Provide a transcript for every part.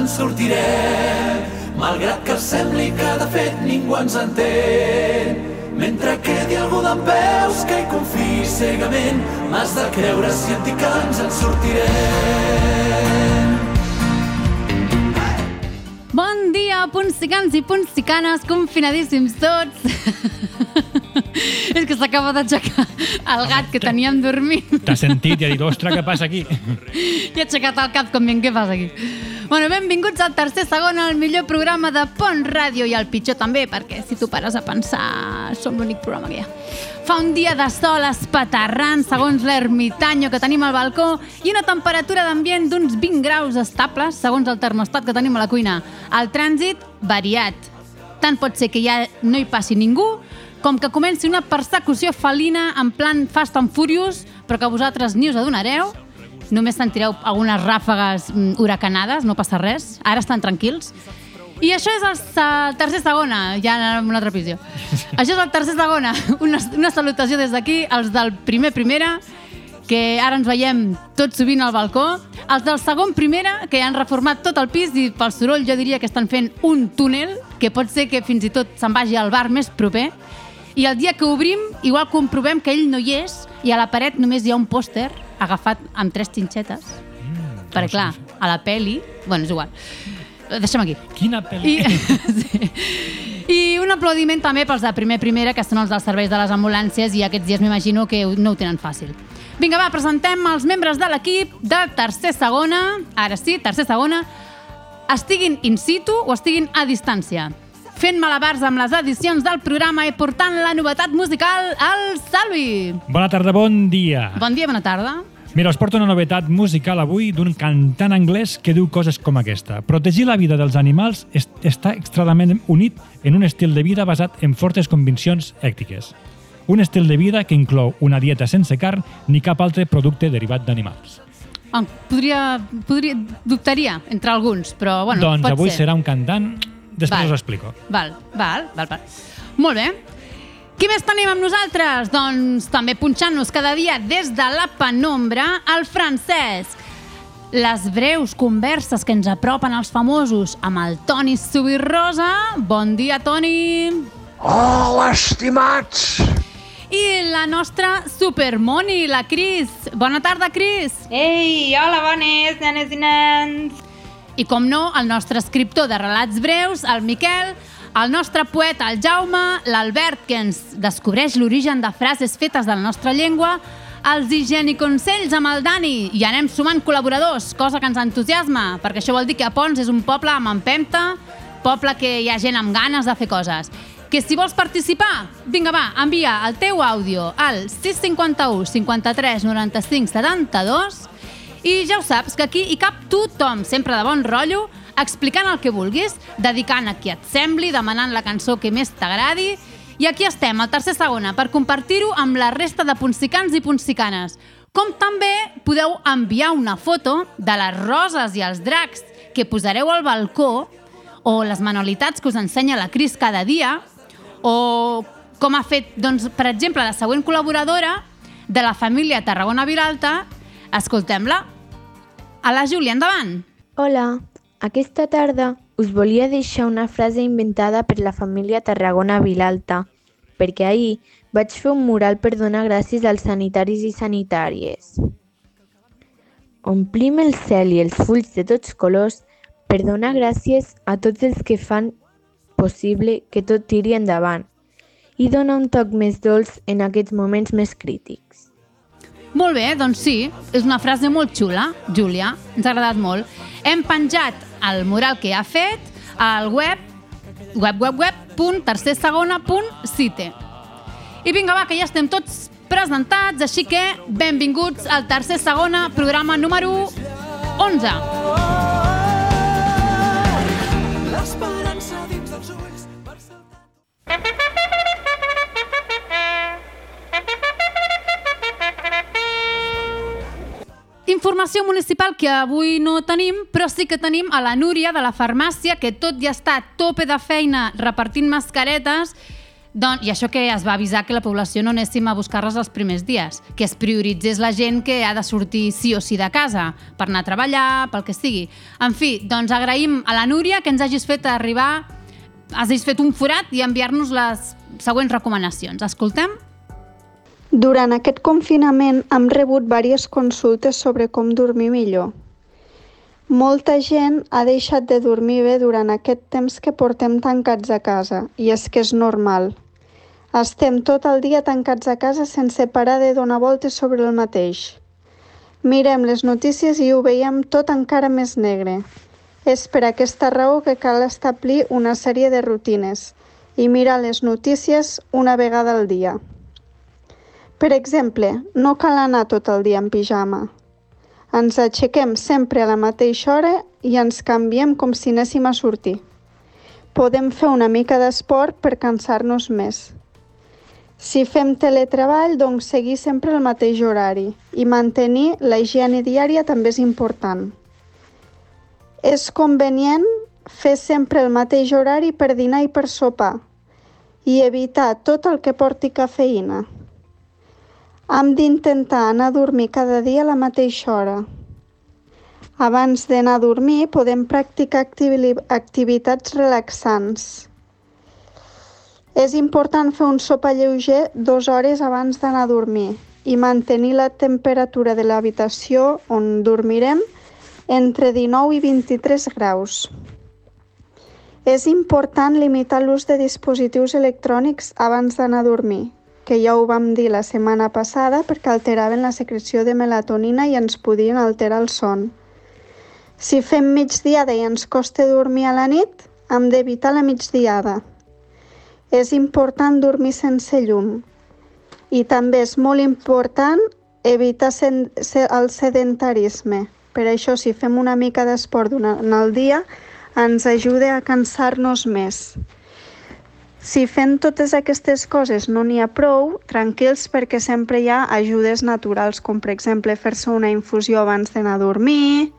en sortirem, malgrat que sembli que de fet ningú ens entén. Mentre quedi algú d'en peus que hi confiï cegament, m'has de creure si et dic que ens en sortirem. Bon dia, punsicans i punsicanes, confinadíssims tots. És que s'acaba d'aixecar el gat que teníem dormint. T'ha sentit i ha dit, ostres, què passa aquí? I ha aixecat el cap com dient, què fas aquí? Bueno, benvinguts al tercer segon, el millor programa de Pont Ràdio i el pitjor també, perquè si tu pares a pensar, som l'únic programa que hi ha. Fa un dia de sol espaterrant, segons l'ermitanyo que tenim al balcó, i una temperatura d'ambient d'uns 20 graus estables, segons el termostat que tenim a la cuina. El trànsit, variat. Tant pot ser que ja no hi passi ningú, com que comenci una persecució felina en plan Fast and Furious, però que vosaltres ni us adonareu, només sentireu algunes ràfegues mm, huracanades, no passa res, ara estan tranquils. I això és el, el tercer segona, ja en una altra visió. això és el tercer segona, una, una salutació des d'aquí, als del primer primera, que ara ens veiem tot sovint al balcó, els del segon primera, que han reformat tot el pis i pel soroll jo diria que estan fent un túnel, que pot ser que fins i tot se'n vagi al bar més proper, i el dia que obrim, igual comprovem que ell no hi és i a la paret només hi ha un pòster agafat amb tres xinxetes. Mm, Perquè, clar, a la peli... Bueno, és igual. Deixem aquí. Quina pel·li? I, sí. I un aplaudiment també pels de primer primera, que són els dels serveis de les ambulàncies, i aquests dies m'imagino que no ho tenen fàcil. Vinga, va, presentem els membres de l'equip de tercer segona, ara sí, tercer segona, estiguin in situ o estiguin a distància fent malabars amb les edicions del programa i portant la novetat musical al Salvi. Bona tarda, bon dia. Bon dia, bona tarda. Mira, us porto una novetat musical avui d'un cantant anglès que diu coses com aquesta. Protegir la vida dels animals est està extremadament unit en un estil de vida basat en fortes conviccions èctiques. Un estil de vida que inclou una dieta sense carn ni cap altre producte derivat d'animals. Ah, podria, podria, dubtaria entre alguns, però bueno, doncs pot avui ser. serà un cantant Després Val. us ho explico. Val, val, val, val. Molt bé. Qui més tenim amb nosaltres? Doncs també punxant-nos cada dia des de la penombra, el Francesc. Les breus converses que ens apropen als famosos amb el Toni Subirrosa. Bon dia, Toni! Hola, estimats! I la nostra supermoni, la Cris. Bona tarda, Cris! Ei, hola, bones, nenes i nens! I com no, el nostre escriptor de relats breus, el Miquel, el nostre poeta, el Jaume, l'Albert, que ens descobreix l'origen de frases fetes de la nostra llengua, els higieniconsells amb el Dani, i anem sumant col·laboradors, cosa que ens entusiasma, perquè això vol dir que Pons és un poble amb empenta, poble que hi ha gent amb ganes de fer coses. Que si vols participar, vinga va, envia el teu àudio al 651 53 95 72 i ja ho saps, que aquí hi cap tothom, sempre de bon rotllo, explicant el que vulguis, dedicant a qui et sembli, demanant la cançó que més t'agradi, i aquí estem, al tercer segona, per compartir-ho amb la resta de punsicans i punsicanes. Com també podeu enviar una foto de les roses i els dracs que posareu al balcó, o les manualitats que us ensenya la Cris cada dia, o com ha fet, doncs, per exemple, la següent col·laboradora de la família Tarragona Vilalta, Escoltem-la. A la Júlia, endavant. Hola, aquesta tarda us volia deixar una frase inventada per la família Tarragona Vilalta, perquè ahir vaig fer un mural per donar gràcies als sanitaris i sanitàries. Omplim el cel i els fulls de tots colors per donar gràcies a tots els que fan possible que tot tiri endavant i dona un toc més dolç en aquests moments més crítics. Molt bé, doncs sí, és una frase molt xula, Júlia, ens ha agradat molt. Hem penjat el mural que ha fet al web www.tercersegona.cite. I vinga, va, que ja estem tots presentats, així que benvinguts al tercer segona, programa número 11. L'esperança dins dels ulls per saltar... Informació municipal que avui no tenim, però sí que tenim a la Núria de la farmàcia, que tot i estar a tope de feina repartint mascaretes, Don, I això que es va avisar que la població no anéssim a buscar-les els primers dies, que es prioritzés la gent que ha de sortir sí o sí de casa, per anar a treballar, pel que sigui. En fi, doncs agraïm a la Núria que ens hagis fet arribar, hagis fet un forat i enviar-nos les següents recomanacions. Escoltem? Durant aquest confinament hem rebut diverses consultes sobre com dormir millor. Molta gent ha deixat de dormir bé durant aquest temps que portem tancats a casa, i és que és normal. Estem tot el dia tancats a casa sense parar de donar voltes sobre el mateix. Mirem les notícies i ho veiem tot encara més negre. És per aquesta raó que cal establir una sèrie de rutines i mirar les notícies una vegada al dia. Per exemple, no cal anar tot el dia en pijama. Ens aixequem sempre a la mateixa hora i ens canviem com si anéssim a sortir. Podem fer una mica d'esport per cansar-nos més. Si fem teletreball, doncs seguir sempre el mateix horari i mantenir la higiene diària també és important. És convenient fer sempre el mateix horari per dinar i per sopar i evitar tot el que porti cafeïna. Hem d'intentar anar a dormir cada dia a la mateixa hora. Abans d'anar a dormir podem practicar activitats relaxants. És important fer un sopar lleuger dues hores abans d'anar a dormir i mantenir la temperatura de l'habitació on dormirem entre 19 i 23 graus. És important limitar l'ús de dispositius electrònics abans d'anar a dormir, que ja ho vam dir la setmana passada perquè alteraven la secreció de melatonina i ens podien alterar el son. Si fem migdiada i ens costa dormir a la nit, hem d'evitar la migdiada. És important dormir sense llum. I també és molt important evitar el sedentarisme. Per això, si fem una mica d'esport durant el dia, ens ajuda a cansar-nos més. Si fent totes aquestes coses no n'hi ha prou, tranquils perquè sempre hi ha ajudes naturals, com per exemple fer-se una infusió abans d'anar a dormir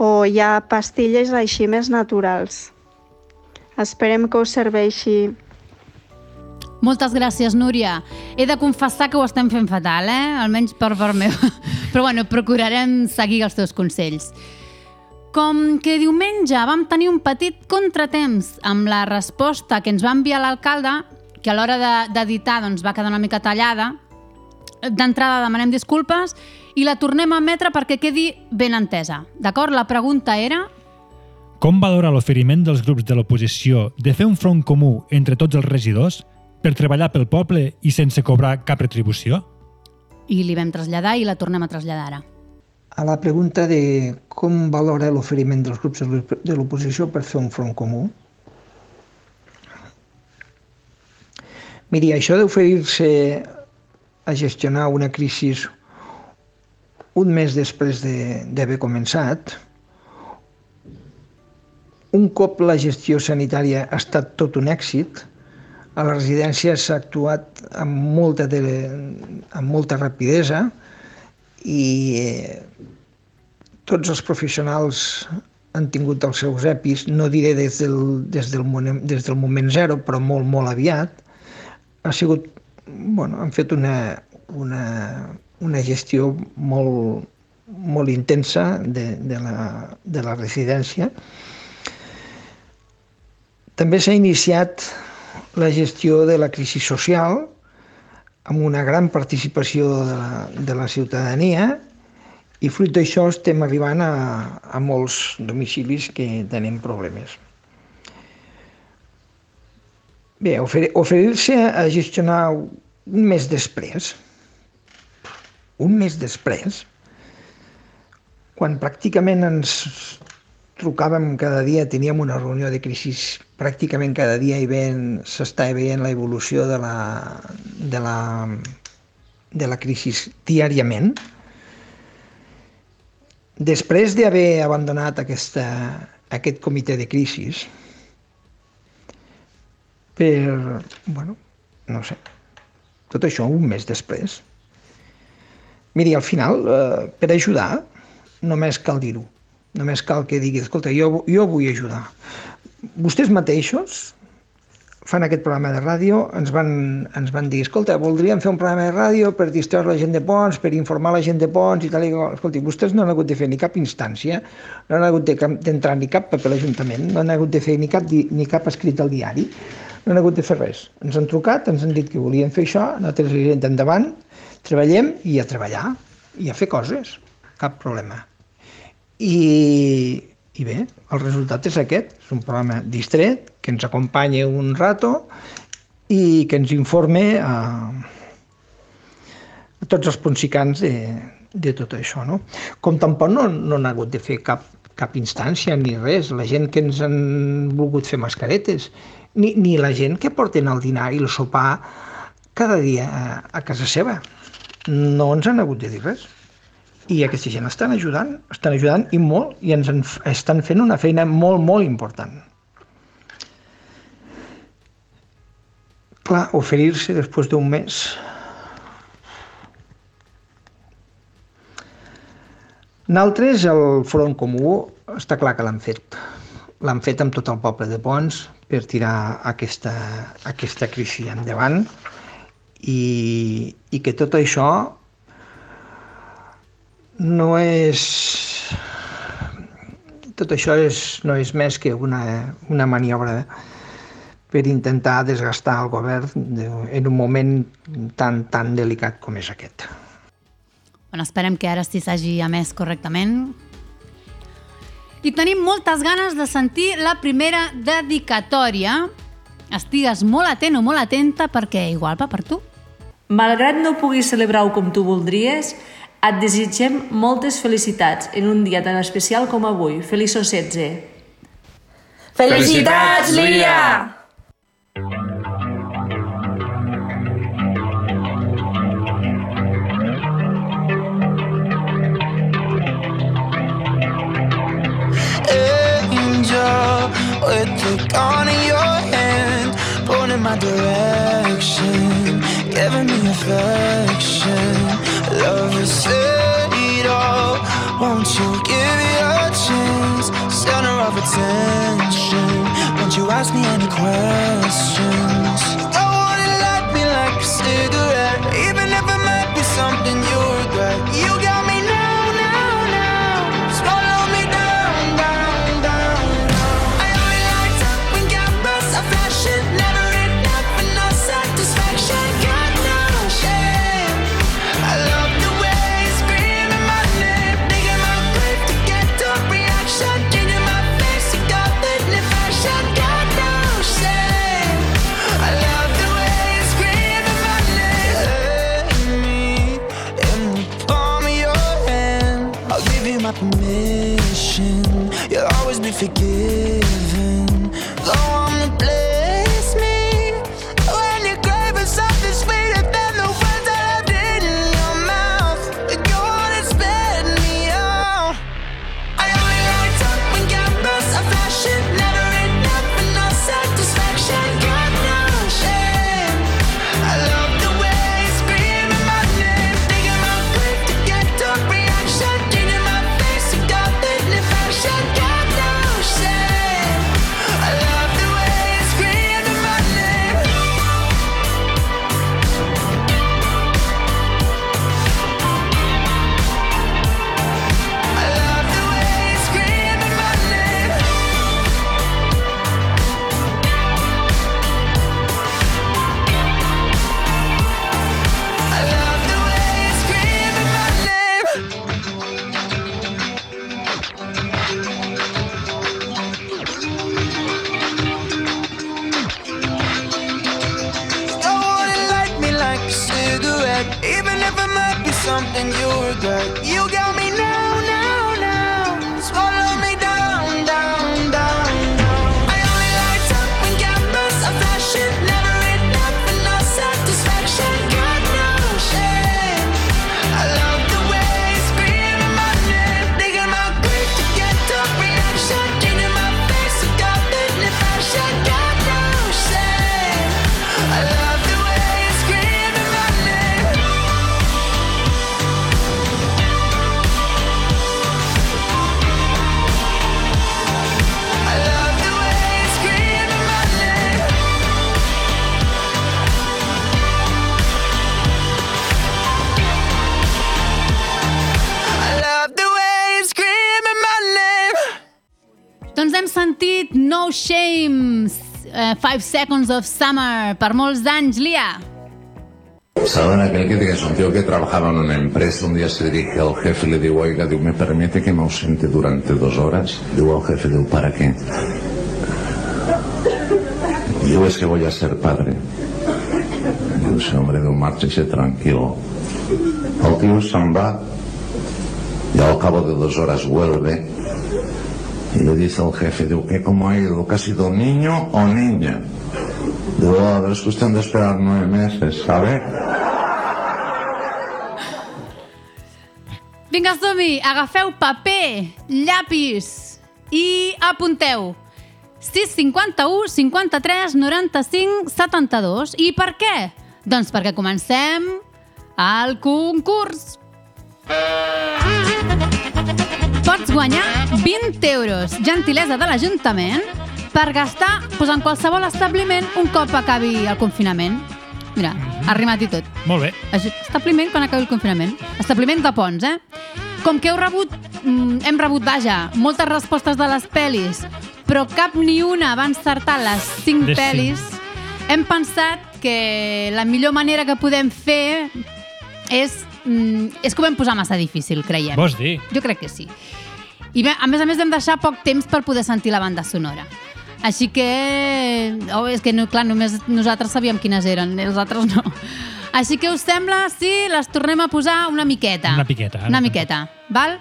o hi ha pastilles així més naturals. Esperem que us serveixi. Moltes gràcies, Núria. He de confessar que ho estem fent fatal, eh? Almenys per part meva. Però bueno, procurarem seguir els teus consells. Com que diumenge vam tenir un petit contratemps amb la resposta que ens va enviar l'alcalde, que a l'hora d'editar de, doncs, va quedar una mica tallada, d'entrada demanem disculpes i la tornem a emetre perquè quedi ben entesa. D'acord? La pregunta era... Com valora l'oferiment dels grups de l'oposició de fer un front comú entre tots els regidors per treballar pel poble i sense cobrar cap retribució? I li vam traslladar i la tornem a traslladar ara a la pregunta de com valora l'oferiment dels grups de l'oposició per fer un front comú. Miri, això d'oferir-se a gestionar una crisi un mes després d'haver de, començat, un cop la gestió sanitària ha estat tot un èxit, a la residència s'ha actuat amb molta, de, amb molta rapidesa, i eh, tots els professionals han tingut els seus EPIs, no diré des del, des del, moment, des del moment zero, però molt, molt aviat. Ha sigut, bueno, han fet una, una, una gestió molt, molt intensa de, de, la, de la residència. També s'ha iniciat la gestió de la crisi social, amb una gran participació de la, de la ciutadania i fruit d'això estem arribant a, a molts domicilis que tenen problemes. Bé, oferir-se a gestionar un mes després, un mes després, quan pràcticament ens trucàvem cada dia, teníem una reunió de crisi pràcticament cada dia i s'està veient la evolució de la, de la, de la crisi diàriament. Després d'haver abandonat aquesta, aquest comitè de crisi, per, bueno, no sé, tot això un mes després. Miri, al final, eh, per ajudar, només cal dir-ho Només cal que digui, escolta, jo, jo vull ajudar. Vostès mateixos, fan aquest programa de ràdio, ens van, ens van dir, escolta, voldríem fer un programa de ràdio per distreure la gent de Pons, per informar la gent de Pons i tal i qual. Vostès no han hagut de fer ni cap instància, no han hagut d'entrar de, ni cap paper a l'Ajuntament, no han hagut de fer ni cap, ni cap escrit al diari, no han hagut de fer res. Ens han trucat, ens han dit que volien fer això, nosaltres li direm endavant, treballem i a treballar, i a fer coses, cap problema. I, i bé, el resultat és aquest, és un programa distret, que ens acompanya un rato i que ens informe a, a tots els ponsicans de, de tot això. No? Com tampoc no, no han hagut de fer cap, cap instància ni res, la gent que ens han volgut fer mascaretes, ni, ni la gent que porten el dinar i el sopar cada dia a, a casa seva. No ens han hagut de dir res. I aquesta gent estan ajudant, estan ajudant i molt, i ens en, estan fent una feina molt, molt important. Clar, oferir-se després d'un mes Naltres, el Front Comú, està clar que l'han fet. L'han fet amb tot el poble de Pons per tirar aquesta, aquesta crisi endavant i, i que tot això no és tot això és, no és més que una, una maniobra per intentar desgastar el govern en un moment tan, tan delicat com és aquest. Bueno, esperem que ara sí s'hagi emès correctament. I tenim moltes ganes de sentir la primera dedicatòria. Estigues molt atent o molt atenta perquè igual va per tu. Malgrat no puguis celebrar-ho com tu voldries, et desitgem moltes felicitats en un dia tan especial com avui. Feliços 16. Felicitats, Lídia! Angel, with the gun in your hand, pointing my direction, giving me affection. Is said it all. Won't you give me a chance? Center of attention. Won't you ask me any questions? I wanna light me like a cigarette, even if it might be something you regret. You Doncs hem sentit No Shame, uh, Five Seconds of Summer, per molts anys, Lia. ¿Saben aquel que es un tío que trabajaba en una empresa? Un día se dirige al jefe y le digo, oiga, digo, ¿me permite que me ausente durante dos horas? Digo al jefe, digo, ¿para qué? Digo, es que voy a ser padre. Digo, ese hombre, digo, márchese tranquilo. El tío se'n va y al cabo de dos horas vuelve y le dice al jefe, digo, ¿qué cómo ha ido? ¿Que ha sido niño o niña? Digo, a ver, es cuestión de esperar nueve meses, ¿sabe? Vinga, som-hi! Agafeu paper, llapis i apunteu. 651 53 95 72. I per què? Doncs perquè comencem el concurs. Pots guanyar 20 euros, gentilesa de l'Ajuntament, per gastar pues, en qualsevol establiment un cop acabi el confinament. Mira, ha rimat i tot. Molt bé. Establiment quan acabi el confinament. Establiment de ponts, eh? Com que heu rebut, mm, hem rebut, vaja, moltes respostes de les pel·lis, però cap ni una va encertar les cinc De cinc. pel·lis, hem pensat que la millor manera que podem fer és... Mm, és que ho vam posar massa difícil, creiem. Vols dir? Jo crec que sí. I bé, a més a més vam deixar poc temps per poder sentir la banda sonora. Així que... Oh, és que, no, clar, només nosaltres sabíem quines eren, els altres no. Així que us sembla si les tornem a posar una miqueta? Una piqueta, eh? Una miqueta, val?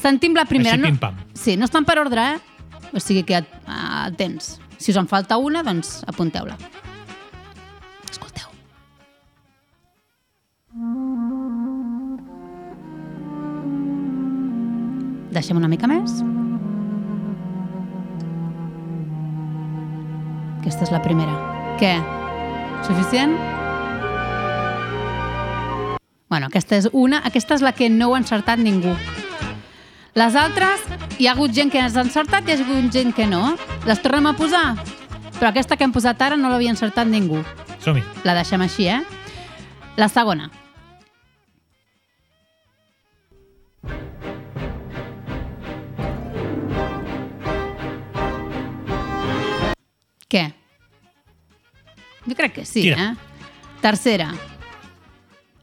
Sentim la primera. Així, no, pim-pam. Sí, no estan per ordre, eh? O sigui que uh, tens. Si us en falta una, doncs apunteu-la. Deixem una mica més. Aquesta és la primera. Què? Suficient? Bueno, aquesta és una, aquesta és la que no ho ha encertat ningú. Les altres, hi ha hagut gent que has encertat i hi ha hagut gent que no. Les tornem a posar? Però aquesta que hem posat ara no l'havia encertat ningú. Som-hi. La deixem així, eh? La segona. Jo crec que sí, Tira. eh? Tercera.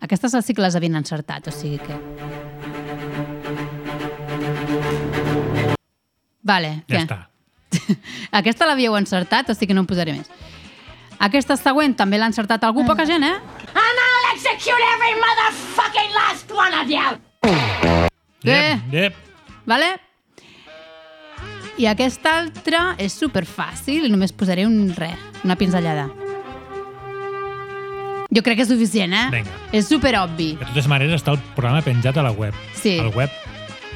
Aquestes sí que les havien encertat, o sigui que... Vale, Ja què? està. Aquesta l'havíeu encertat, o sigui que no en posaré més. Aquesta següent també l'ha encertat algú, poca gent, eh? And I'll execute every motherfucking last one of you! Bé. Yep, yep. Vale? I aquesta altra és super fàcil i només posaré un re, una pinzellada. Jo crec que és suficient, eh? Vinga. És super obvi. De totes maneres, està el programa penjat a la web. Sí. Al web.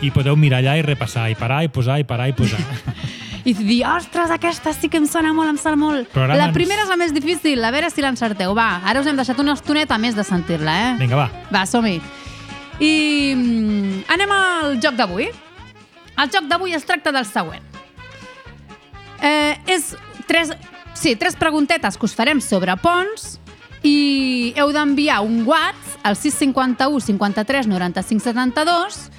I podeu mirar allà i repassar, i parar, i posar, i parar, i posar. I dir, ostres, aquesta sí que em sona molt, em sona molt. Programa La primera és la més difícil, a veure si l'encerteu. Va, ara us hem deixat una estoneta més de sentir-la, eh? Vinga, va. Va, som-hi. I mm, anem al joc d'avui. El joc d'avui es tracta del següent. Eh, és tres, sí, tres preguntetes que us farem sobre ponts i heu d'enviar un WhatsApp al 651 53 95 72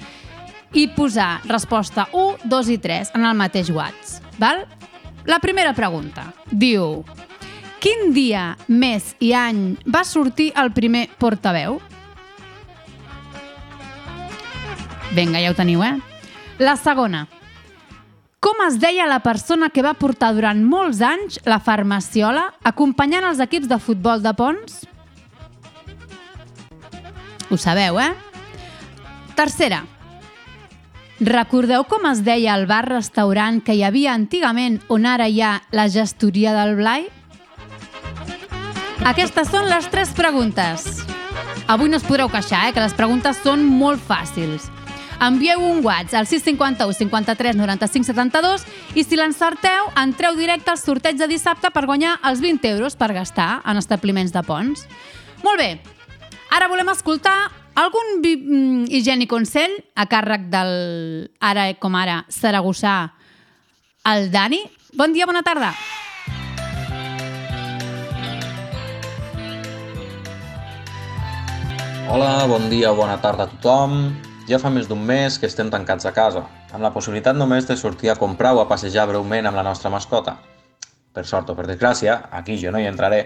i posar resposta 1, 2 i 3 en el mateix WhatsApp. Val? La primera pregunta diu Quin dia, mes i any va sortir el primer portaveu? Vinga, ja ho teniu, eh? La segona. Com es deia la persona que va portar durant molts anys la farmaciola acompanyant els equips de futbol de Pons? Ho sabeu, eh? Tercera. Recordeu com es deia el bar-restaurant que hi havia antigament on ara hi ha la gestoria del Blai? Aquestes són les tres preguntes. Avui no us podreu queixar, eh, que les preguntes són molt fàcils. Envieu un WhatsApp al 651 53 95 72 i si l'encerteu, entreu directe al sorteig de dissabte per guanyar els 20 euros per gastar en establiments de ponts. Molt bé, ara volem escoltar algun mm, higiènic consell a càrrec del ara com ara saragossà el Dani. Bon dia, bona tarda. Hola, bon dia, bona tarda a tothom. Ja fa més d'un mes que estem tancats a casa, amb la possibilitat només de sortir a comprar o a passejar breument amb la nostra mascota. Per sort o per desgràcia, aquí jo no hi entraré.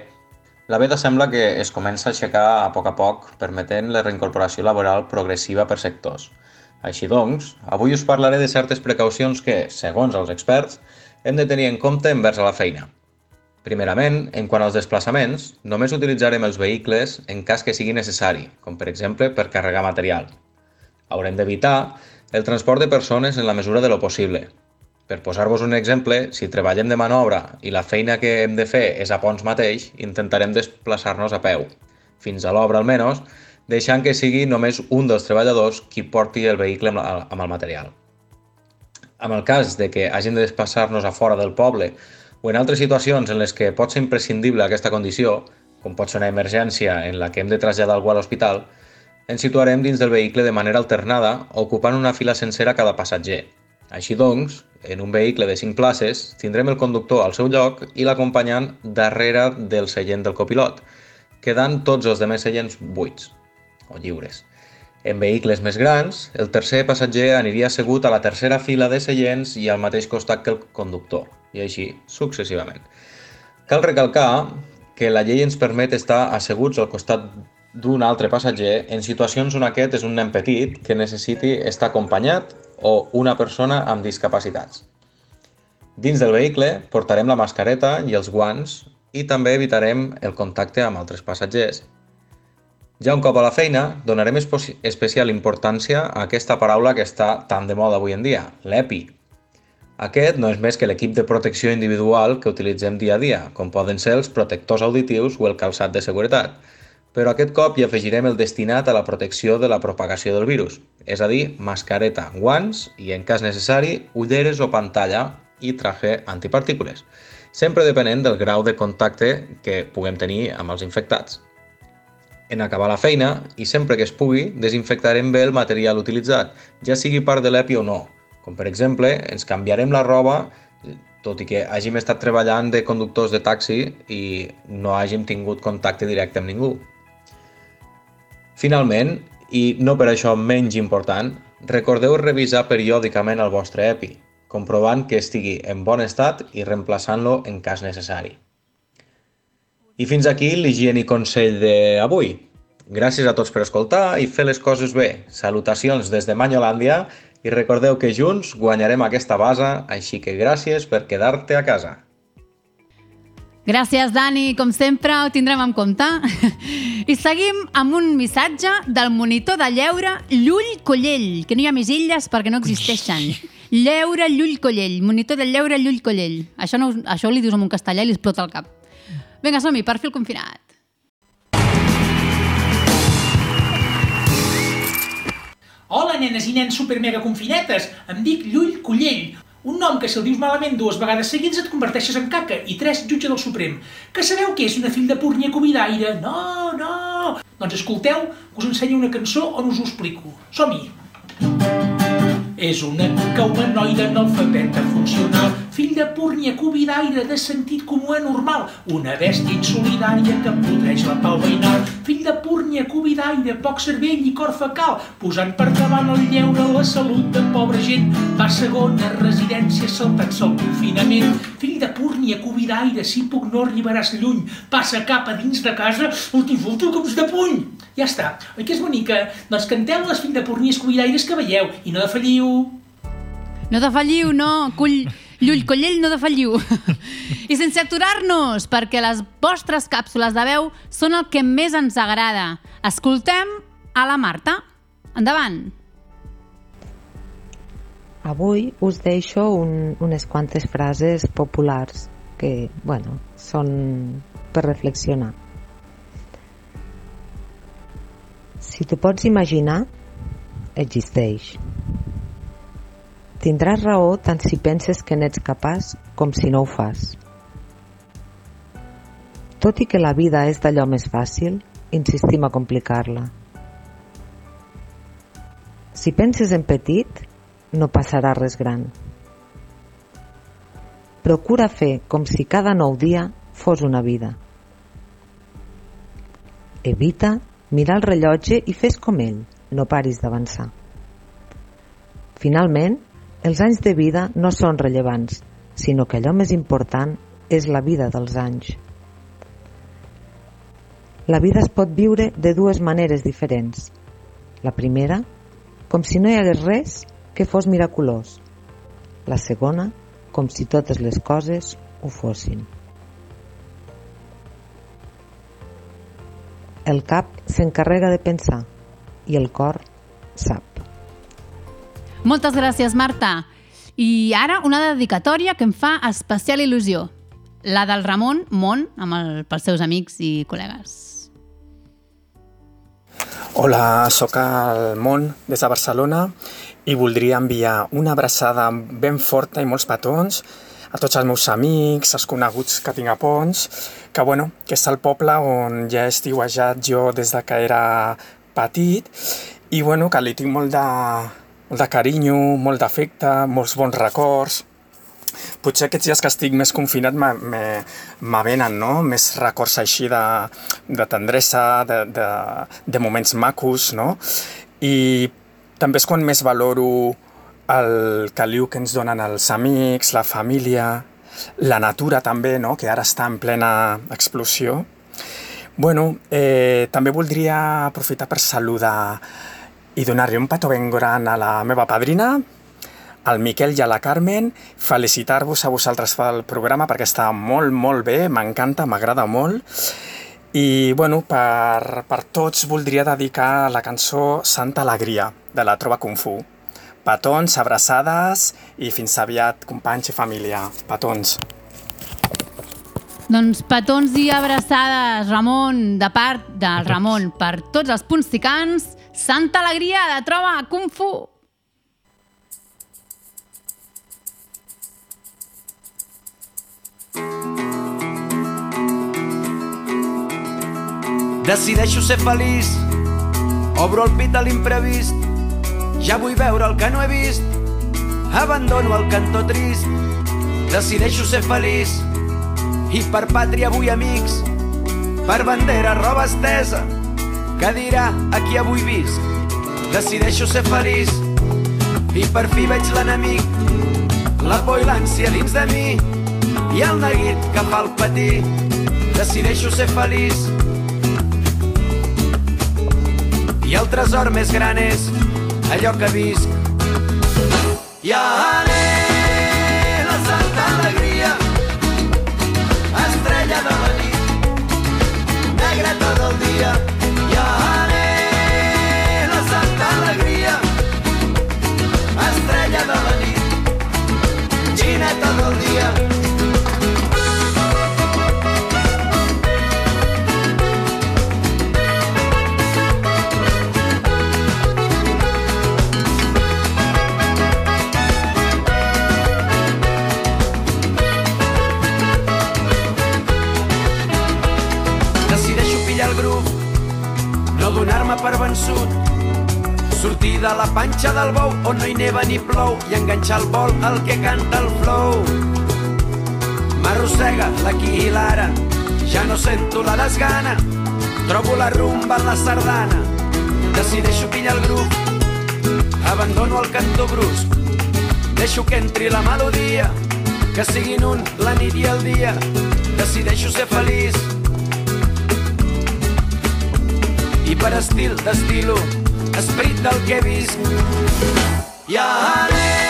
La veda sembla que es comença a aixecar a poc a poc, permetent la reincorporació laboral progressiva per sectors. Així doncs, avui us parlaré de certes precaucions que, segons els experts, hem de tenir en compte envers a la feina. Primerament, en quant als desplaçaments, només utilitzarem els vehicles en cas que sigui necessari, com per exemple per carregar material. Haurem d'evitar el transport de persones en la mesura de lo possible. Per posar-vos un exemple, si treballem de manobra i la feina que hem de fer és a Pons mateix, intentarem desplaçar-nos a peu, fins a l'obra almenys, deixant que sigui només un dels treballadors qui porti el vehicle amb el material. En el cas de que hagin de desplaçar-nos a fora del poble o en altres situacions en les que pot ser imprescindible aquesta condició, com pot ser una emergència en la que hem de traslladar algú a l'hospital, ens situarem dins del vehicle de manera alternada, ocupant una fila sencera cada passatger. Així doncs, en un vehicle de 5 places, tindrem el conductor al seu lloc i l'acompanyant darrere del seient del copilot, quedant tots els demés seients buits o lliures. En vehicles més grans, el tercer passatger aniria assegut a la tercera fila de seients i al mateix costat que el conductor, i així successivament. Cal recalcar que la llei ens permet estar asseguts al costat d'un altre passatger en situacions on aquest és un nen petit que necessiti estar acompanyat o una persona amb discapacitats. Dins del vehicle portarem la mascareta i els guants i també evitarem el contacte amb altres passatgers. Ja un cop a la feina, donarem especial importància a aquesta paraula que està tan de moda avui en dia, l'EPI. Aquest no és més que l'equip de protecció individual que utilitzem dia a dia, com poden ser els protectors auditius o el calçat de seguretat, però aquest cop hi afegirem el destinat a la protecció de la propagació del virus, és a dir, mascareta, guants i, en cas necessari, ulleres o pantalla i traje antipartícules, sempre depenent del grau de contacte que puguem tenir amb els infectats. En acabar la feina, i sempre que es pugui, desinfectarem bé el material utilitzat, ja sigui part de l'EPI o no. Com per exemple, ens canviarem la roba tot i que hàgim estat treballant de conductors de taxi i no hàgim tingut contacte directe amb ningú. Finalment, i no per això menys important, recordeu revisar periòdicament el vostre EPI, comprovant que estigui en bon estat i reemplaçant-lo en cas necessari. I fins aquí l'higiene i consell d'avui. Gràcies a tots per escoltar i fer les coses bé. Salutacions des de Manyolàndia i recordeu que junts guanyarem aquesta base, així que gràcies per quedar-te a casa. Gràcies, Dani. Com sempre, ho tindrem en compte. I seguim amb un missatge del monitor de lleure Llull Collell, que no hi ha més illes perquè no existeixen. Lleure Llull Collell, monitor de lleure Llull Collell. Això, no, això li dius en un castellà i li explota el cap. Vinga, som-hi, perfil confinat. Hola, nenes i nens supermega confinetes. Em dic Llull Collell, un nom que si el dius malament dues vegades seguides et converteixes en caca i tres jutge del Suprem. Que sabeu que és una fill de purnia cubidaire? No, no! Doncs escolteu, us ensenyo una cançó on us ho explico. Som-hi! És una cuca humanoide analfabeta funcional, fill de púrnia cubidaire de sentit comú anormal, una bèstia insolidària que podreix la pau veïnal, fill de púrnia cubidaire, poc cervell i cor fecal, posant per davant el lleure la salut de pobra gent, va a segona residència saltant-se el confinament, fill de púrnia cubidaire, si puc no arribaràs lluny, passa cap a dins de casa, ultifulto cops de puny. Ja està. Oi que és bonica? Doncs canteu les fill de púrnies cubidaires que veieu i no defalliu. No defalliu, no. Cull... Llull Collell, no defalliu. I sense aturar-nos, perquè les vostres càpsules de veu són el que més ens agrada. Escoltem a la Marta. Endavant. Avui us deixo un, unes quantes frases populars que, bueno, són per reflexionar. Si t'ho pots imaginar, existeix. Tindràs raó tant si penses que n'ets capaç com si no ho fas. Tot i que la vida és d'allò més fàcil, insistim a complicar-la. Si penses en petit, no passarà res gran. Procura fer com si cada nou dia fos una vida. Evita mirar el rellotge i fes com ell, no paris d'avançar. Finalment, els anys de vida no són rellevants, sinó que allò més important és la vida dels anys. La vida es pot viure de dues maneres diferents. La primera, com si no hi hagués res que fos miraculós. La segona, com si totes les coses ho fossin. El cap s'encarrega de pensar i el cor sap. Moltes gràcies, Marta. I ara una dedicatòria que em fa especial il·lusió. La del Ramon Mont, amb el, pels seus amics i col·legues. Hola, sóc el Mont des de Barcelona i voldria enviar una abraçada ben forta i molts petons a tots els meus amics, els coneguts que tinc a Pons, que, bueno, que és el poble on ja he estiuejat jo des de que era petit i bueno, que li tinc molt de, molt de carinyo, molt d'afecte, molts bons records. Potser aquests dies que estic més confinat me, me, me venen no? més records així de, de tendresa, de, de, de moments macos, no? I també és quan més valoro el caliu que ens donen els amics, la família, la natura també, no? que ara està en plena explosió. Bueno, eh, també voldria aprofitar per saludar i donar-li un petó ben gran a la meva padrina, al Miquel i a la Carmen, felicitar-vos a vosaltres pel programa perquè està molt, molt bé, m'encanta, m'agrada molt. I, bueno, per, per tots voldria dedicar la cançó Santa Alegria, de la Trova Kung Fu. Petons, abraçades i fins aviat, companys i família. Petons. Doncs petons i abraçades, Ramon, de part del Ramon, per tots els punts ticants. Santa alegria de troba Kung Fu! Decideixo ser feliç, obro el pit a l'imprevist, ja vull veure el que no he vist, abandono el cantó trist, decideixo ser feliç, i per pàtria vull amics, per bandera roba estesa, que dirà a qui avui visc. Decideixo ser feliç, i per fi veig l'enemic, la por i l'ànsia dins de mi, i el neguit que fa el patir. Decideixo ser feliç, i el tresor més gran és allò que visc. I anem la panxa del bou on no hi neva ni plou i enganxar el vol al que canta el flow. M'arrossega l'aquí i l'ara, ja no sento la desgana, trobo la rumba en la sardana, decideixo pillar el grup, abandono el cantó brusc, deixo que entri la melodia, que siguin un la nit i el dia, decideixo ser feliç, i per estil d'estilo, esperit del que he vist. I anem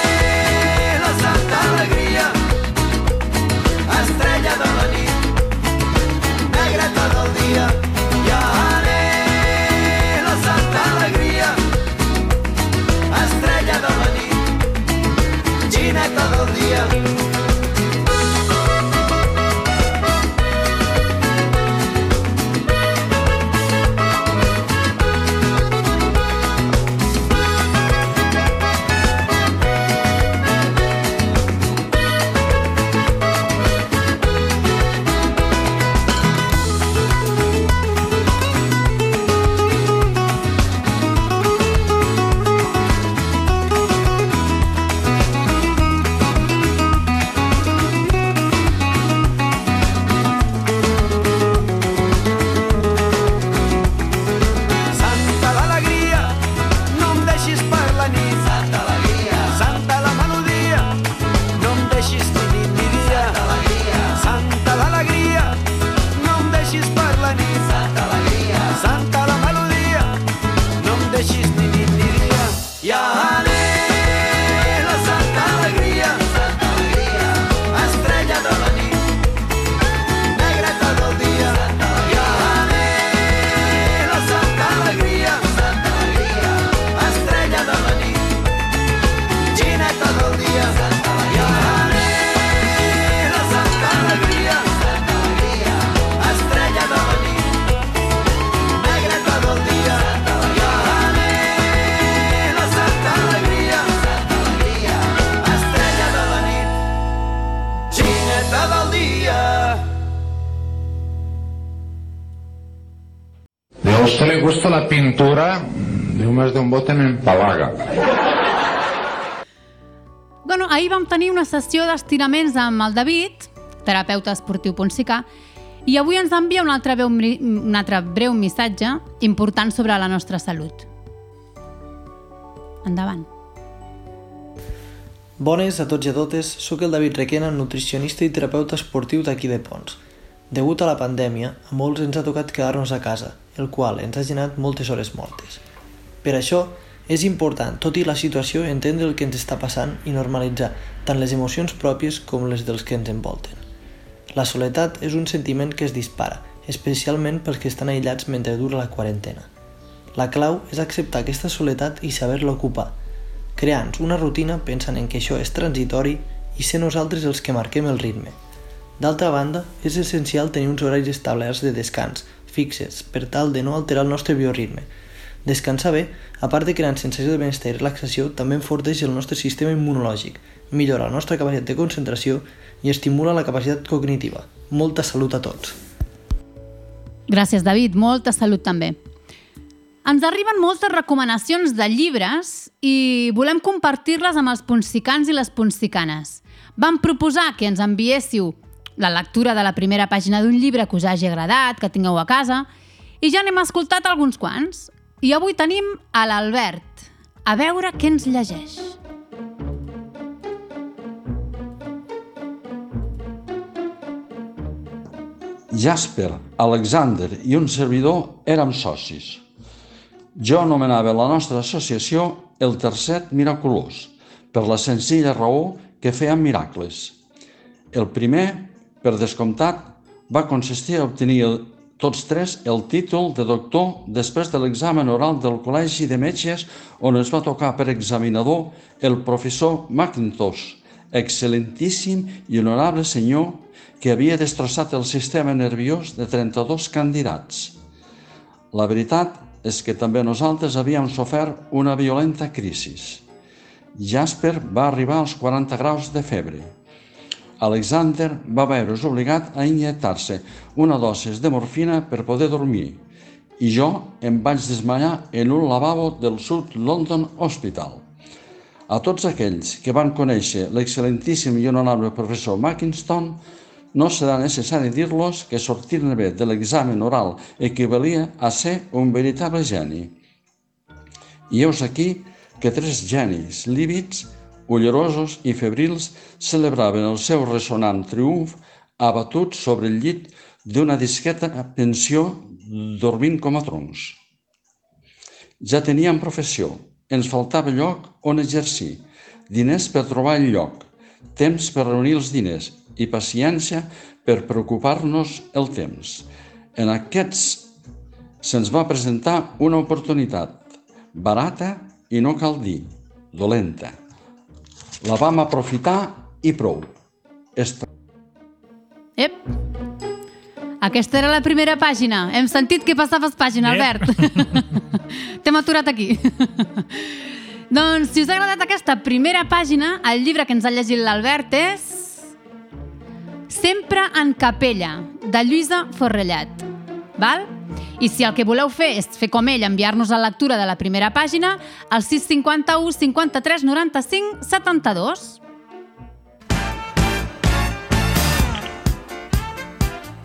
pintura, de un mes de un bote me empalaga. Bueno, ahir vam tenir una sessió d'estiraments amb el David, terapeuta esportiu ponsicà, i avui ens envia un altre, breu, un altre breu missatge important sobre la nostra salut. Endavant. Bones a tots i a totes, sóc el David Requena, nutricionista i terapeuta esportiu d'aquí de Pons. Degut a la pandèmia, a molts ens ha tocat quedar-nos a casa, el qual ens ha generat moltes hores mortes. Per això, és important, tot i la situació, entendre el que ens està passant i normalitzar tant les emocions pròpies com les dels que ens envolten. La soledat és un sentiment que es dispara, especialment pels que estan aïllats mentre dura la quarantena. La clau és acceptar aquesta soledat i saber-la ocupar, creant una rutina pensant en que això és transitori i ser nosaltres els que marquem el ritme. D'altra banda, és essencial tenir uns horaris establerts de descans, fixes, per tal de no alterar el nostre bioritme. Descansar bé, a part de crear sensació de benestar i relaxació, també enforteix el nostre sistema immunològic, millora la nostra capacitat de concentració i estimula la capacitat cognitiva. Molta salut a tots! Gràcies, David. Molta salut també. Ens arriben moltes recomanacions de llibres i volem compartir-les amb els ponsicans i les ponsicanes. Vam proposar que ens enviéssiu la lectura de la primera pàgina d'un llibre que us hagi agradat, que tingueu a casa, i ja n'hem escoltat alguns quants. I avui tenim a l'Albert. A veure què ens llegeix. Jasper, Alexander i un servidor érem socis. Jo anomenava la nostra associació el tercet miraculós, per la senzilla raó que fèiem miracles. El primer, per descomptat, va consistir a obtenir el, tots tres el títol de doctor després de l'examen oral del Col·legi de Metges on es va tocar per examinador el professor McIntosh, excel·lentíssim i honorable senyor que havia destrossat el sistema nerviós de 32 candidats. La veritat és que també nosaltres havíem sofert una violenta crisi. Jasper va arribar als 40 graus de febre. Alexander va veure's obligat a injectar-se una dosis de morfina per poder dormir i jo em vaig desmaiar en un lavabo del South London Hospital. A tots aquells que van conèixer l'excel·lentíssim i honorable professor Mackinston, no serà necessari dir-los que sortir-ne bé de l'examen oral equivalia a ser un veritable geni. I heus aquí que tres genis lívids, ullerosos i febrils celebraven el seu ressonant triomf abatuts sobre el llit d'una disqueta pensió dormint com a troncs. Ja teníem professió, ens faltava lloc on exercir, diners per trobar el lloc, temps per reunir els diners i paciència per preocupar-nos el temps. En aquests se'ns va presentar una oportunitat barata i no cal dir, dolenta. La vam aprofitar i prou. Esta... Ep! Aquesta era la primera pàgina. Hem sentit que passaves pàgina, Ep. Albert. T'hem aturat aquí. doncs, si us ha agradat aquesta primera pàgina, el llibre que ens ha llegit l'Albert és... Sempre en capella, de Lluïsa Forrellat. Val? I si el que voleu fer és fer com ell, enviar-nos la lectura de la primera pàgina, al 651 53 95 72.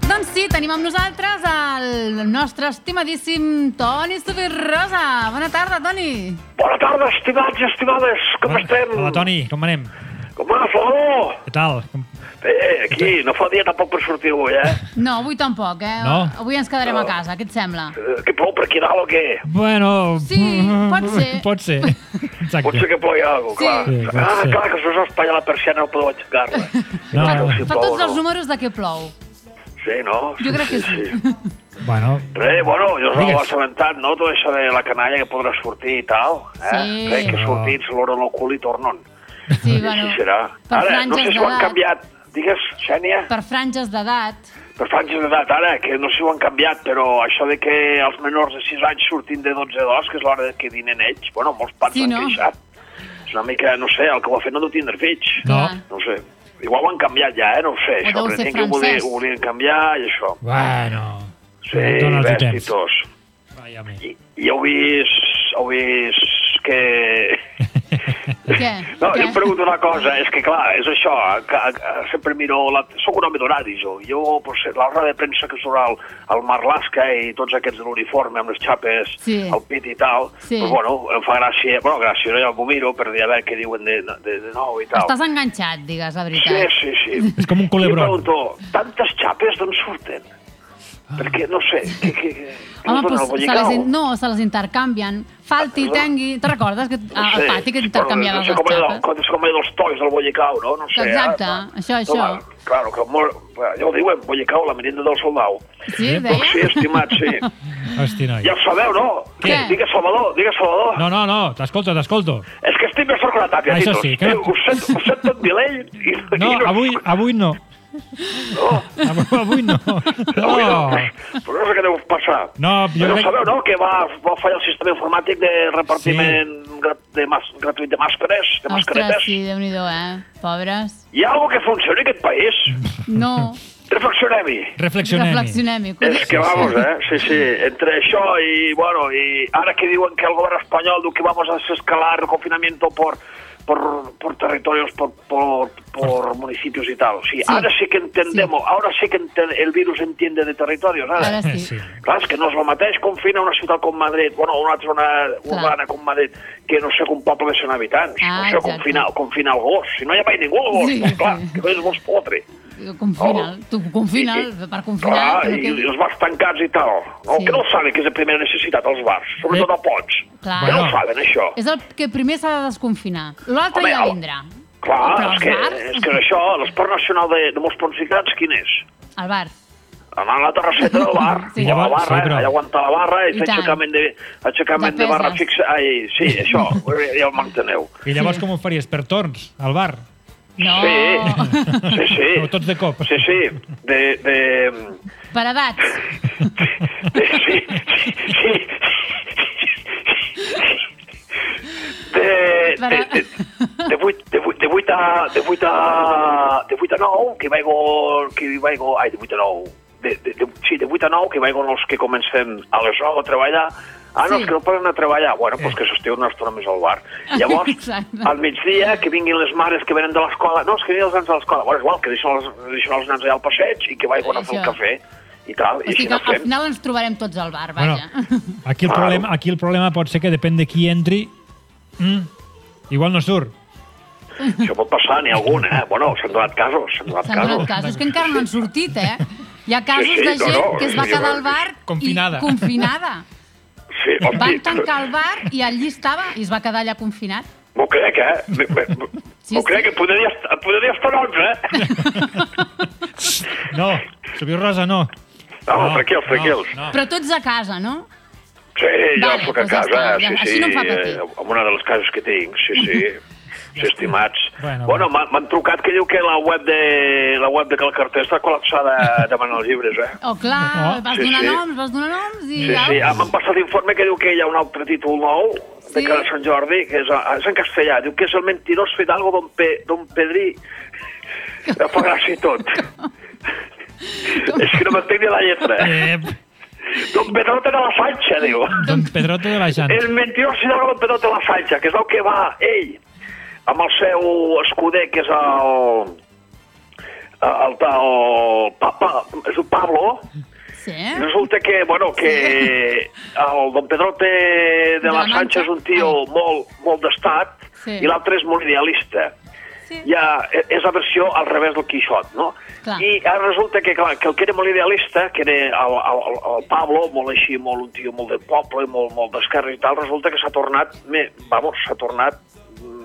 Doncs sí, tenim amb nosaltres el nostre estimadíssim Toni Subirrosa. Bona tarda, Toni. Bona tarda, estimats i estimades, com estem? Hola, Toni, com anem? Com va, Salvador? Què tal? Com... Bé, aquí, no fa dia tampoc per sortir avui, eh? No, avui tampoc, eh? No? Avui ens quedarem No. a casa, què et sembla? Eh, Que plou per aquí dalt o què? Bueno... Sí, pot ser. pot ser. Exacte. Pot ser que plogui alguna Sí. clar. Sí, ah, ser. clar, que si us espatlla la persiana no podeu aixecar-la. No, Sabeu si Fa plou tots o els no. números de què plou. Sí, no? Jo crec que sí. Bueno, Res, bueno, jo us heu assabentat, no? Tot això de la canalla que podrà sortir i tal. Eh? Sí. Crec que No. sortint s'oloren el cul i tornen. Sí, I bueno, així serà. per Ara, no sé si ho han canviat. Digues, Xènia? per franges d'edat. Per franges d'edat, ara, que no sé si ho han canviat, però això de que els menors de 6 anys surtin de 12-2, que és l'hora de que dinen ells, bueno, molts pares Sí, no? queixat. És una mica, no sé, el que ho ha fet no deu tindre fills. No. No sé. Igual ho han canviat ja, eh? No ho sé, O això. deu perquè ser entenc que ho volien, francès. ho volien canviar i això. Bueno, Sí, dona'ls ves, temps. Titos. Vaya-me. I, I heu vist, heu vist que... Què? No, Què? jo em pregunto una cosa, és que clar, és això, que, que sempre miro, la, soc un home d'horari jo, jo pues, la roda de premsa que surt al, al Marlaska i tots aquests de l'uniforme amb les xapes Sí. al pit i tal, Sí. pues, bueno, em fa gràcia, bueno, gràcia, no, ja m'ho miro per dir a veure què diuen de, de, de nou i tal. Estàs enganxat, digues la Sí, veritat. sí, sí. És com un Jo culebron. pregunto, tantes xapes d'on surten? Perquè, no sé, que, que, que, Home, doncs el se les, in- no, se les intercanvien. Falti, tengui... Te'n recordes que No sé. pati que intercanviaves no sé les com allò, xapes? com, és com allò dels tois del bollicau, no? No sé. Exacte, eh? això, això. Home, claro, que molt, ja ho diuen, bollicau, la merienda del soldau. Sí, Doncs deia? sí, estimat, sí. Hosti, noi. Ja ho sabeu, no? Què? Digues Salvador, digues Salvador. No, no, no, t'escolto, t'escolto. És que estic més fort que la tàpia, Això titos. sí, que no- Eh, Us sento, us sento en delay i, No, i no, avui, avui no. Avui, avui no. Avui no. No. Però no sé què deu passar. No, jo Però crec... sabeu, no?, que va, va fallar el sistema informàtic de repartiment gra- de mas, gratuït de màscares, de Ostres, mascaretes. sí, déu-n'hi-do, eh? Pobres. Hi ha alguna que funcioni en aquest país? No. Reflexionem-hi. Reflexionem-hi. Reflexionem-hi. És que vamos, eh? Sí, sí, entre això i, bueno, y ahora que diuen que el gobierno español diu que vamos a desescalar el confinamiento por, por, por territorios, por, por, por municipios y tal. Sí, Sí. ahora sí que entendemos, ahora sí que el virus entiende de territorios, ara. Ara sí. Clar, és que no és el mateix confinar una ciutat com Madrid, bueno, una zona urbana com Madrid, que no sé, un poble de 100 habitants. Ah, no sé, exacte. confinar, confinar el gos. Si no hi ha mai ningú, el gos, Sí, doncs, clar, sí. que no és gos potre. Confina'l. Tu confina'l, per confinar. Clar, que i, quedi- i els bars tancats i tal. No, Sí. Que no saben que és de primera necessitat, els bars. Sobretot a pots. Clar. Que no saben, això. És el que primer s'ha de desconfinar. L'altre ja el- vindrà. Clar, Però és que, bars? és que això, l'esport nacional de, de molts ponsicats, quin és? Al bar. Anar a la terrasseta del bar, Sí. sí. a la barra, Sí, però- allà aguantar la barra i, I fer aixecament de, aixecament De de, barra fixa. Ai, sí, això, ja el manteneu. I llavors com ho faries? Per torns, al bar? No. Sí, sí, sí. O tots de cop? Sí, sí, de, de, Per edats. de sí, sí, de, de, de, de 8, de 8, de 8 a, de 8 a, de 8 a 9, que vaigo, que vaigo, ai, de 8 a 9, de, de, de, sí, de 8 a 9, que vaigo els que comencen a les 9 a treballar, Ah, no, Sí. és que no poden anar a treballar. Bueno, doncs que s'estiu una estona més al bar. Llavors, Exacte. al migdia, que vinguin les mares que venen de l'escola. No, és que vinguin els nens de l'escola. Bueno, igual, que deixen els, deixen els nens allà al passeig i que vagin a fer el café i tal. O I sigui així que no al final ens trobarem tots al bar, Bueno, vaja. Aquí el, Claro. problema, aquí el problema pot ser que depèn de qui entri, mm, igual no surt. Això pot passar, n'hi ha algun, eh? Bueno, s'han donat casos, s'han donat S'han donat casos. casos que encara no han sortit, eh? Hi ha casos Sí, sí, de no, gent no, que es va sí, quedar al bar Confinada. i confinada. Sí, hosti, Van tancar el bar i allí estava i es va quedar allà confinat. M'ho crec, eh? M'ho Sí, m'ho sí. crec, que podria, estar- podria estar en 11, eh? No, Subiu Rosa no. No, tranquils, tranquils. No, Però tots a casa, no? Sí, jo Vale, sóc a doncs ja casa, està, sí, ja, sí, així no em fa patir. eh, amb una de les cases que tinc, sí, sí. Sí, estimats. Bueno, Bueno, m'han m'han trucat que diu que la web de la web de Calcarter està col·lapsada demanant llibres, eh? Oh, clar, Oh. vas Sí, donar sí. noms, vas donar noms i... Sí, sí, au. ah, m'han passat l'informe que diu que hi ha un altre títol nou de Sí? cara a Sant Jordi, que és, és en castellà. Diu que és el mentirós Fidalgo don, Pe, don Pedrí. Em fa gràcia i tot. és que no m'entenc ni la lletra. Eh, Don Pedrote de la Sancha, diu. don Pedrote de la Jant. El mentirós Fidalgo don Pedrote de la Sancha, que és el que va ell amb el seu escuder, que és el... el, el, papa, és el Pablo, Sí? Resulta que, bueno, que el don Pedrote de, De la la és un tio molt, molt d'estat Sí. i l'altre és molt idealista. Sí. Ja e- és la versió al revés del Quixot, no? Clar. I ara resulta que, clar, que el que era molt idealista, que era el, el, el Pablo, molt així, molt un tio molt de poble, molt, molt d'esquerra i tal, resulta que s'ha tornat, me, vamos, s'ha tornat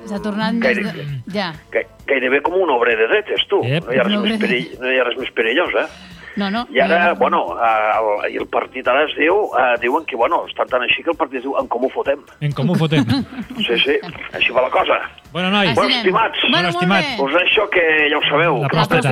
S'ha tornat més Gaire- de... Ja. ga- gairebé com un obrer de dretes, tu. Ep. No, hi ha res Un obrer més de- perill, no hi ha res més perillós, eh? No, no. I ara, no, bueno, eh, el, el partit ara es diu, eh, diuen que, bueno, estan tan així que el partit es diu en comú fotem. En comú fotem. Sí, sí, així va la cosa. Bueno, noi, Bueno, estimats, Bueno, molt estimat. bé. us deixo que ja ho sabeu. La pròstata.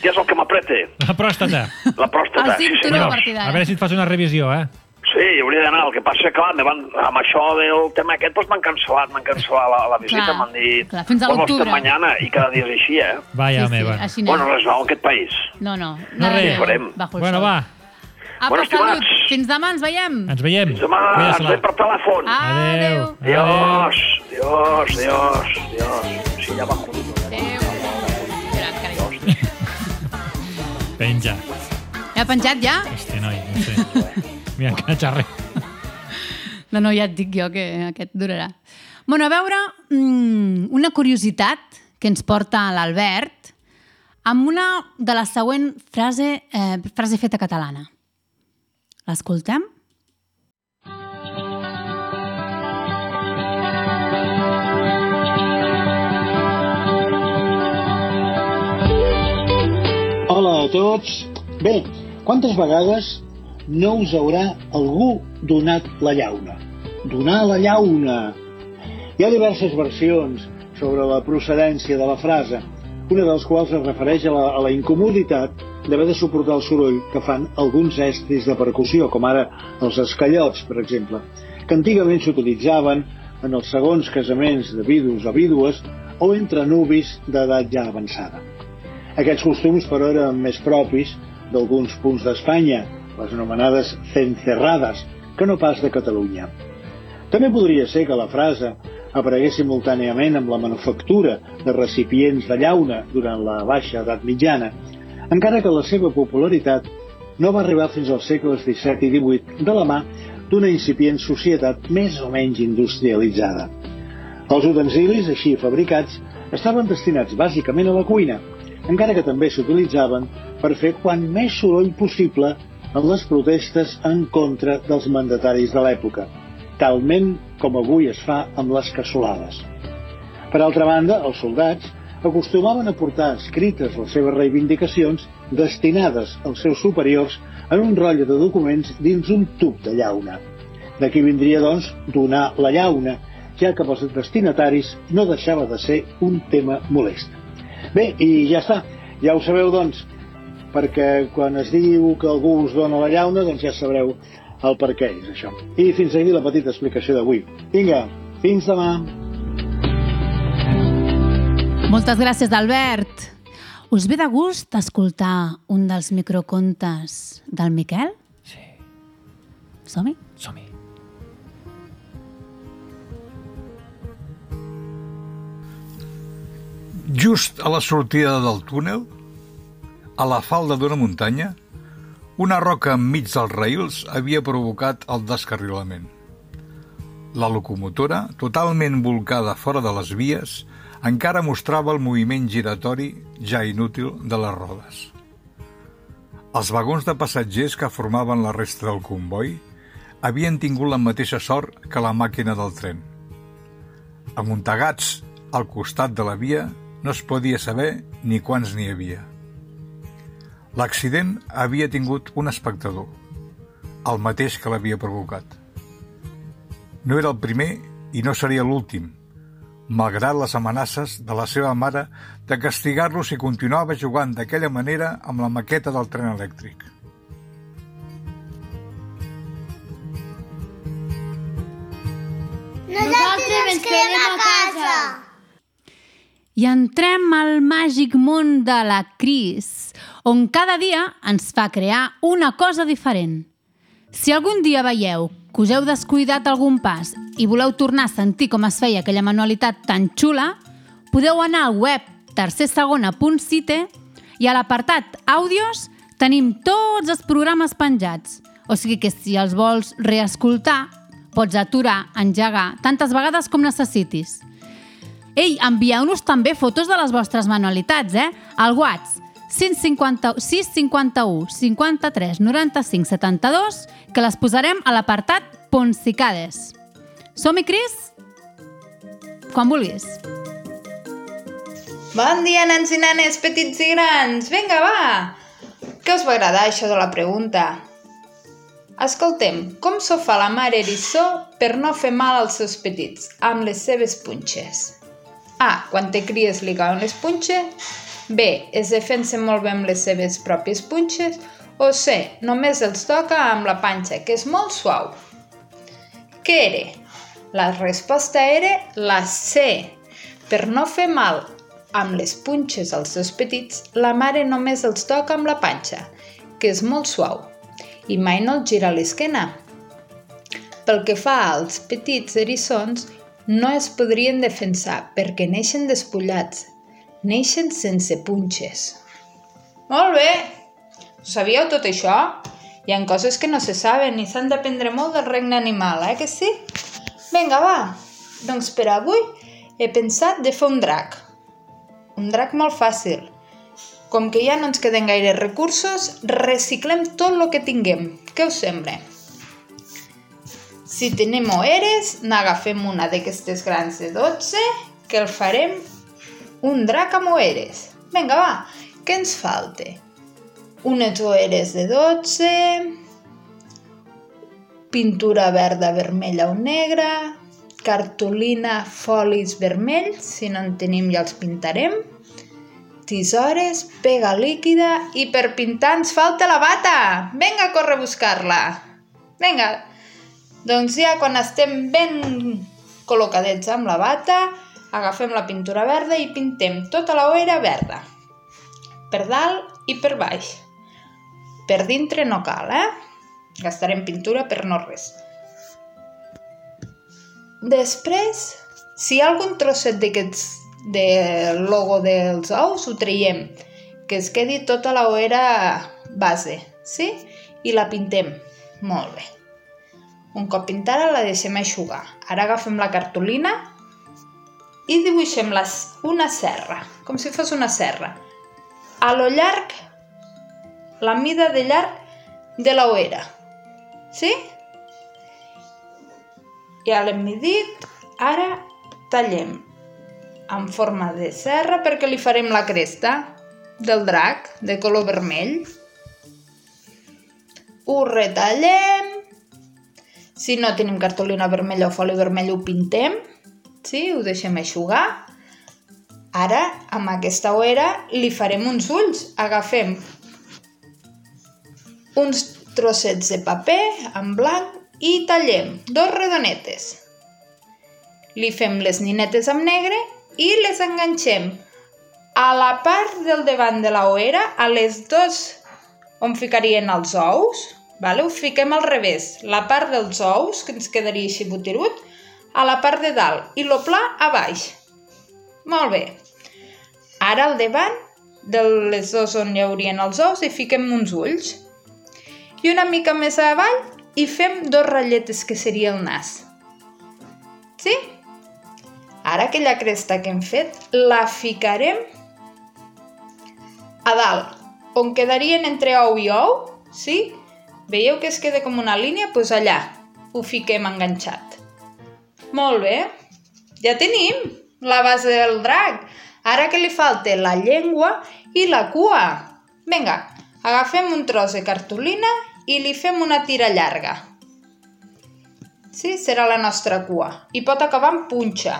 Què és el que m'aprete? La pròstata. La pròstata. El cinturó senyor. a veure si et fas una revisió, eh? Sí, hi hauria d'anar. El que passa que, clar, me van, amb això del tema aquest, doncs m'han cancel·lat, m'han cancel·lat la, la visita, m'han dit... clar, fins a "Bueno, l'octubre." mañana, i cada dia és així, eh? Vaya, Sí, sí, meva. així anem. Bueno, res nou, en aquest país. No, no. No nada res. Farem. bajo Bueno, va, Apa, Bueno, estimats. salut. Fins demà, ens veiem. ens veiem. Fins demà, ens veiem per telèfon. Adéu. Dios, Dios, Dios, Dios. Sí, ja va jodido. Penja. Ja ha penjat, ja? Hòstia, noi, no sé. Mira, que xarrer. No, no, ja et dic jo que aquest durarà. Bueno, a veure, mm, una curiositat que ens porta l'Albert amb una de la següent frase, eh, frase feta catalana. L'escoltem? Hola a tots. Bé, quantes vegades no us haurà algú donat la llauna? Donar la llauna! Hi ha diverses versions sobre la procedència de la frase, una de les quals es refereix a la, a la incomoditat d'haver de suportar el soroll que fan alguns estris de percussió, com ara els escallots, per exemple, que antigament s'utilitzaven en els segons casaments de vidus o vídues o entre nuvis d'edat ja avançada. Aquests costums, però, eren més propis d'alguns punts d'Espanya, les anomenades cencerrades, que no pas de Catalunya. També podria ser que la frase aparegués simultàniament amb la manufactura de recipients de llauna durant la baixa edat mitjana, encara que la seva popularitat no va arribar fins als segles XVII i XVIII de la mà d'una incipient societat més o menys industrialitzada. Els utensilis, així fabricats, estaven destinats bàsicament a la cuina, encara que també s'utilitzaven per fer quan més soroll possible en les protestes en contra dels mandataris de l'època, talment com avui es fa amb les cassolades. Per altra banda, els soldats acostumaven a portar escrites les seves reivindicacions destinades als seus superiors en un rotlle de documents dins un tub de llauna. D'aquí vindria, doncs, donar la llauna, ja que pels destinataris no deixava de ser un tema molest. Bé, i ja està. Ja ho sabeu, doncs, perquè quan es diu que algú us dona la llauna, doncs ja sabreu el per què és això. I fins aquí la petita explicació d'avui. Vinga, fins demà. Moltes gràcies, Albert. Us ve de gust escoltar un dels microcontes del Miquel? Sí. Som-hi? Som-hi. Just a la sortida del túnel, a la falda d'una muntanya, una roca enmig dels raïls havia provocat el descarrilament. La locomotora, totalment volcada fora de les vies, encara mostrava el moviment giratori ja inútil de les rodes. Els vagons de passatgers que formaven la resta del comboi havien tingut la mateixa sort que la màquina del tren. Amuntegats al costat de la via no es podia saber ni quants n'hi havia. L'accident havia tingut un espectador, el mateix que l'havia provocat. No era el primer i no seria l'últim, malgrat les amenaces de la seva mare de castigar-lo si continuava jugant d'aquella manera amb la maqueta del tren elèctric. Nosaltres ens quedem a casa. I entrem al màgic món de la Cris, on cada dia ens fa crear una cosa diferent. Si algun dia veieu que us heu descuidat algun pas i voleu tornar a sentir com es feia aquella manualitat tan xula, podeu anar al web tercersegona.cite i a l'apartat àudios tenim tots els programes penjats. O sigui que si els vols reescoltar, pots aturar, engegar, tantes vegades com necessitis. Ei, envieu-nos també fotos de les vostres manualitats, eh? Al WhatsApp 650, 651 53 95 72 que les posarem a l'apartat Ponsicades. Som-hi, Cris? Quan vulguis. Bon dia, nens i nenes, petits i grans. Vinga, va! Què us va agradar, això de la pregunta? Escoltem, com s'ho fa la mare Erissó per no fer mal als seus petits amb les seves punxes? A. Quan te cries li cauen les punxes. B. Es defensa molt bé amb les seves pròpies punxes. O C. Només els toca amb la panxa, que és molt suau. Què era? La resposta era la C. Per no fer mal amb les punxes als seus petits, la mare només els toca amb la panxa, que és molt suau, i mai no els gira l'esquena. Pel que fa als petits eriçons, no es podrien defensar perquè neixen despullats, neixen sense punxes. Molt bé! Sabíeu tot això? Hi ha coses que no se saben i s'han d'aprendre molt del regne animal, eh que sí? Vinga, va! Doncs per avui he pensat de fer un drac. Un drac molt fàcil. Com que ja no ens queden gaire recursos, reciclem tot el que tinguem. Què us sembla? Si tenim oeres, n'agafem una d'aquestes grans de 12, que el farem un drac amb oeres. Vinga, va, què ens falta? Unes oeres de 12, pintura verda, vermella o negra, cartolina, folis vermells, si no en tenim ja els pintarem, tisores, pega líquida i per pintar ens falta la bata! Vinga, corre a buscar-la! Vinga! Doncs ja quan estem ben col·locadets amb la bata, agafem la pintura verda i pintem tota la oera verda. Per dalt i per baix. Per dintre no cal, eh? Gastarem pintura per no res. Després, si hi ha algun trosset d'aquests del logo dels ous, ho traiem, que es quedi tota la oera base, sí? I la pintem. Molt bé. Un cop pintada la deixem aixugar. Ara agafem la cartolina i dibuixem les, una serra, com si fos una serra. A lo llarg, la mida de llarg de la oera. Sí? Ja l'hem midit. Ara tallem en forma de serra perquè li farem la cresta del drac de color vermell. Ho retallem. Si no tenim cartolina vermella o foli vermell ho pintem. Sí, ho deixem aixugar. Ara, amb aquesta oera, li farem uns ulls. Agafem uns trossets de paper en blanc i tallem dos redonetes. Li fem les ninetes amb negre i les enganxem a la part del davant de la oera, a les dos on ficarien els ous, vale? ho fiquem al revés, la part dels ous, que ens quedaria així botirut, a la part de dalt i lo pla a baix. Molt bé. Ara al davant de les dos on hi haurien els ous hi fiquem uns ulls. I una mica més avall hi fem dos ratlletes que seria el nas. Sí? Ara aquella cresta que hem fet la ficarem a dalt, on quedarien entre ou i ou, sí? Veieu que es queda com una línia? Doncs pues allà ho fiquem enganxat. Molt bé, ja tenim la base del drac. Ara que li falta la llengua i la cua. Vinga, agafem un tros de cartolina i li fem una tira llarga. Sí, serà la nostra cua. I pot acabar amb punxa.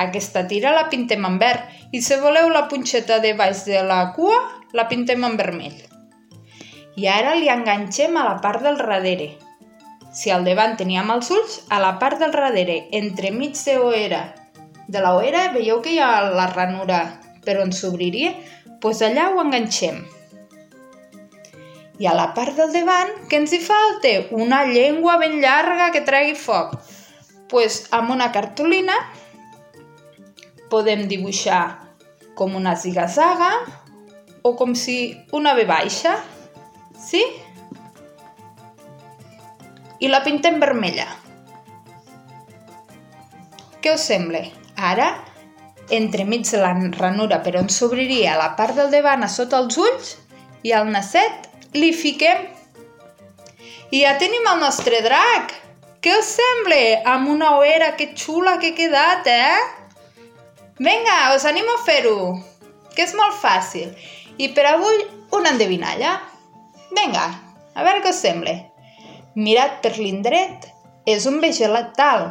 Aquesta tira la pintem en verd i si voleu la punxeta de baix de la cua, la pintem en vermell. I ara li enganxem a la part del darrere. Si al davant teníem els ulls, a la part del darrere, entre mig de oera, de la oera, veieu que hi ha la ranura per on s'obriria? Doncs pues allà ho enganxem. I a la part del davant, què ens hi falta? Una llengua ben llarga que tregui foc. Doncs pues, amb una cartolina podem dibuixar com una ziga-zaga o com si una V baixa, sí? I la pintem vermella. Què us sembla? Ara, entremig de la ranura per on s'obriria la part del davant a sota els ulls i al nasset li fiquem i ja tenim el nostre drac. Què us sembla? Amb una oera que xula que ha quedat, eh? Vinga, us animo a fer-ho, que és molt fàcil. I per avui, una endevinalla. Vinga, a veure què us sembla. Mirat per l'indret, és un vegetal.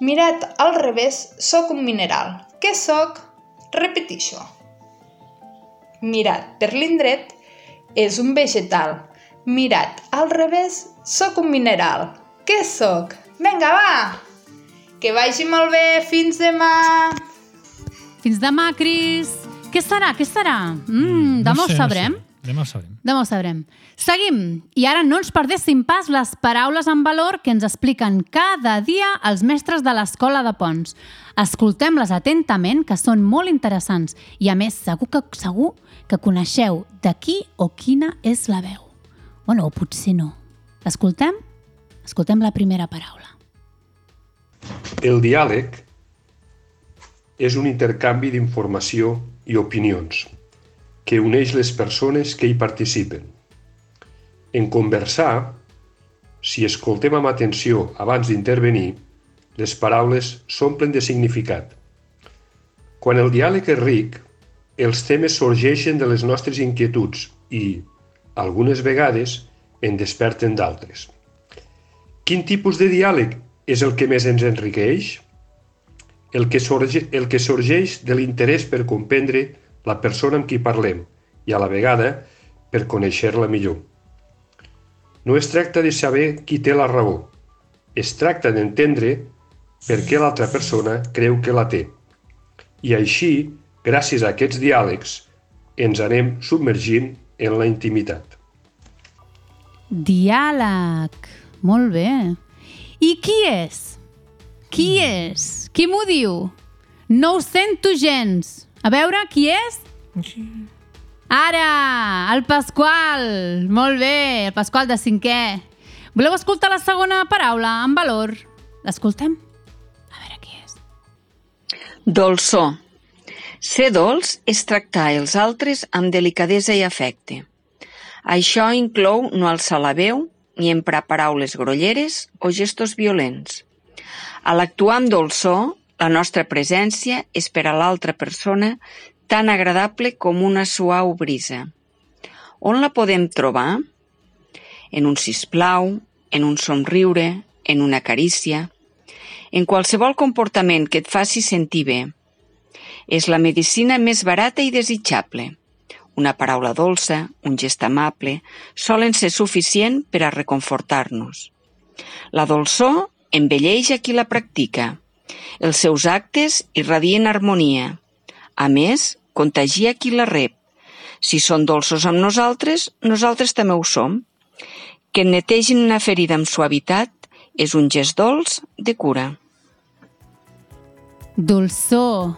Mirat al revés, sóc un mineral. Què sóc? Repetixo. Mirat per l'indret, és un vegetal. Mirat al revés, sóc un mineral. Què sóc? Vinga, va! Que vagi molt bé, fins demà! Fins demà, Cris. Què serà? Què serà? Mm, demà ho sé, sabrem. No sé. Demà ho sabrem. Demà ho sabrem. Seguim. I ara no ens perdéssim pas les paraules en valor que ens expliquen cada dia els mestres de l'Escola de Pons. Escoltem-les atentament, que són molt interessants. I a més, segur que, segur que coneixeu de qui o quina és la veu. Bueno, o potser no. Escoltem? Escoltem la primera paraula. El diàleg és un intercanvi d'informació i opinions que uneix les persones que hi participen. En conversar, si escoltem amb atenció abans d'intervenir, les paraules s'omplen de significat. Quan el diàleg és ric, els temes sorgeixen de les nostres inquietuds i, algunes vegades, en desperten d'altres. Quin tipus de diàleg és el que més ens enriqueix? El que, sorge, el que sorgeix de l'interès per comprendre la persona amb qui parlem i a la vegada per conèixer-la millor. No es tracta de saber qui té la raó, es tracta d'entendre per què l'altra persona creu que la té. I així, gràcies a aquests diàlegs, ens anem submergint en la intimitat. Diàleg. Molt bé. I qui és? Qui és? Qui m'ho diu? No ho sento gens. A veure, qui és? Ara, el Pasqual. Molt bé, el Pasqual de cinquè. Voleu escoltar la segona paraula, en valor? L'escoltem? Dolçor. Ser dolç és tractar els altres amb delicadesa i afecte. Això inclou no alçar la veu ni emprar paraules grolleres o gestos violents. A l'actuar amb dolçor, la nostra presència és per a l'altra persona tan agradable com una suau brisa. On la podem trobar? En un sisplau, en un somriure, en una carícia, en qualsevol comportament que et faci sentir bé. És la medicina més barata i desitjable. Una paraula dolça, un gest amable, solen ser suficient per a reconfortar-nos. La dolçor embelleix a qui la practica. Els seus actes irradien harmonia. A més, contagia qui la rep. Si són dolços amb nosaltres, nosaltres també ho som. Que et netegin una ferida amb suavitat és un gest dolç de cura. Dolçor.